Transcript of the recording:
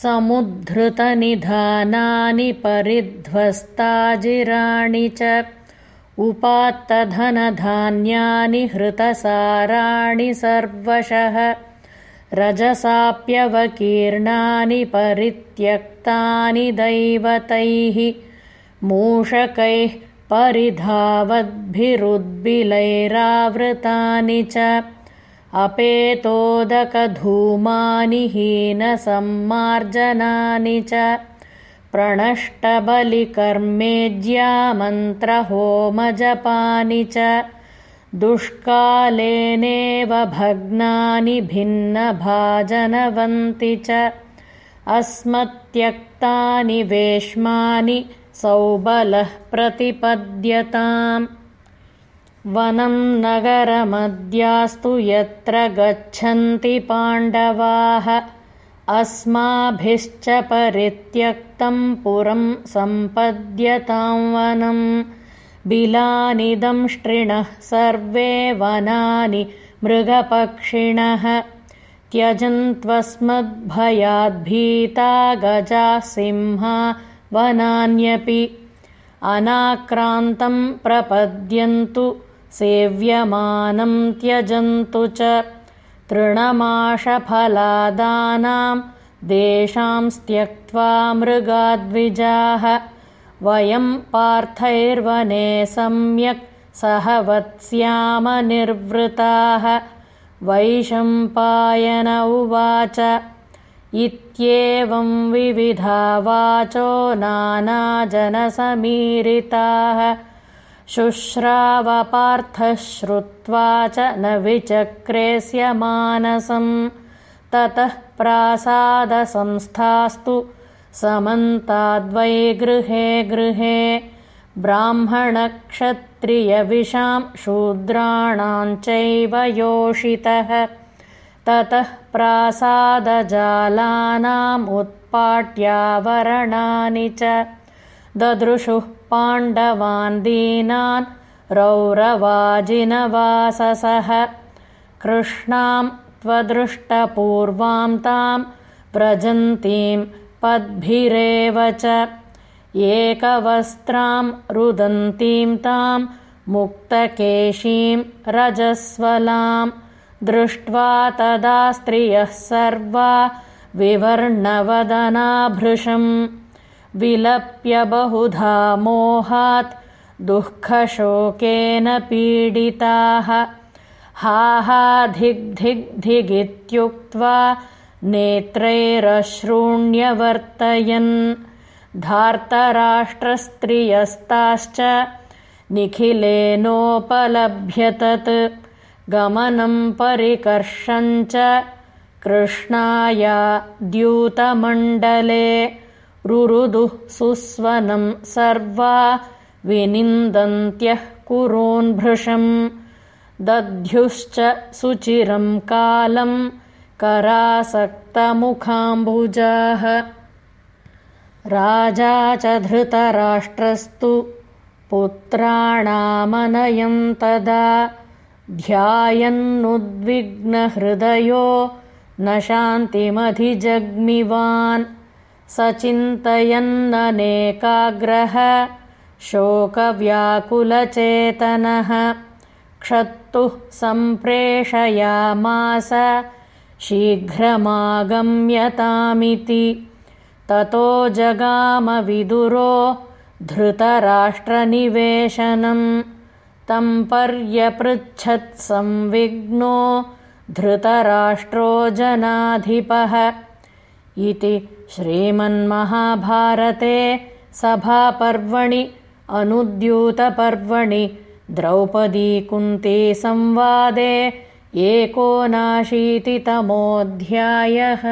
समुद्धृतनिधानानि परिध्वस्ताजिराणि च उपात्तधनधान्यानि हृतसाराणि सर्वशः रजसाप्यवकीर्णानि परित्यक्तानि दैवतैः मूषकैः परिधावद्भिरुद्बिलैरावृतानि च अपेतोदकधूमानि हीनसम्मार्जनानि च प्रणष्टबलिकर्मेज्यामन्त्रहोमजपानि च दुष्कालेनेव भग्नानि भिन्नभाजनवन्ति च अस्मत्यक्तानि वेश्मानि सौबलः प्रतिपद्यताम् वनं नगरमद्यास्तु यत्र गच्छन्ति पाण्डवाः अस्माभिश्च परित्यक्तं पुरं सम्पद्यतां वनं। बिलानिदंष्ट्रिणः सर्वे वनानि मृगपक्षिणः। त्यजन्त्वस्मद्भयाद्भीता गजाः सिंहा वनान्यपि। अनाक्रान्तं प्रपद्यन्तु सेव्यमानं त्यजन्तु च तृणमाशफलादानां देशांस्त्यक्त्वा मृगाद्विजाः वयं पार्थैर्वने सम्यक् सह वत्स्यामनिर्वृताः वैशम्पायन उवाच इत्येवं विविधा वाचो नानाजनसमीरिताः शुश्रावपार्थः श्रुत्वा च न विचक्रेस्य मानसं ततः प्रासादसंस्थास्तु समन्ताद्वै गृहे गृहे ब्राह्मणक्षत्रियविषां शूद्राणाञ्चैव योषितः। ततः प्रासादजालानामुत्पाट्यावरणानि च। ददृशुः पाण्डवान् दीनान् रौरवाजिनवाससः। कृष्णां त्वदृष्टपूर्वां तां व्रजन्तीं पद्भिरेव च। एकवस्त्रां रुदन्तीं तां मुक्तकेशीं रजस्वलाम् दृष्ट्वा तदा स्त्रियः सर्वा विवर्णवदनाभृशम् विलप्य बहुधा मोहात् दुःखशोकेन पीडिताः। हाहाधिग्धिग्धिगित्युक्त्वा नेत्रैरश्रूण्यवर्तयन्। धार्तराष्ट्रस्त्रियस्ताश्च निखिलेनोपलभ्यतत्। गमनं परिकर्षञ्च कृष्णाया द्यूतमण्डले रुरुदुः सुस्वनं सर्वा विनिन्दन्त्यः कुरून्भृशम् दध्युश्च सुचिरं कालं करासक्तमुखाम्बुजाः। राजा च धृतराष्ट्रस्तु पुत्राणामनयं तदा। ध्यायन्नुद्विग्नहृदयो न शान्तिमधिजग्मिवान् स चिन्तयन्ननेकाग्रह शोकव्याकुलचेतनः क्षत्तुः सम्प्रेषयामास शीघ्रमागम्यतामिति। ततो जगामविदुरो धृतराष्ट्रनिवेशनम्। तं पर्यपृच्छत्संविघ्नो धृतराष्ट्रो जनाधिपः इति श्रीमन्महाभारते सभापर्वणि अनुद्यूतपर्वणि द्रौपदीकुन्तीसंवादे एकोनाशीतितमोऽध्यायः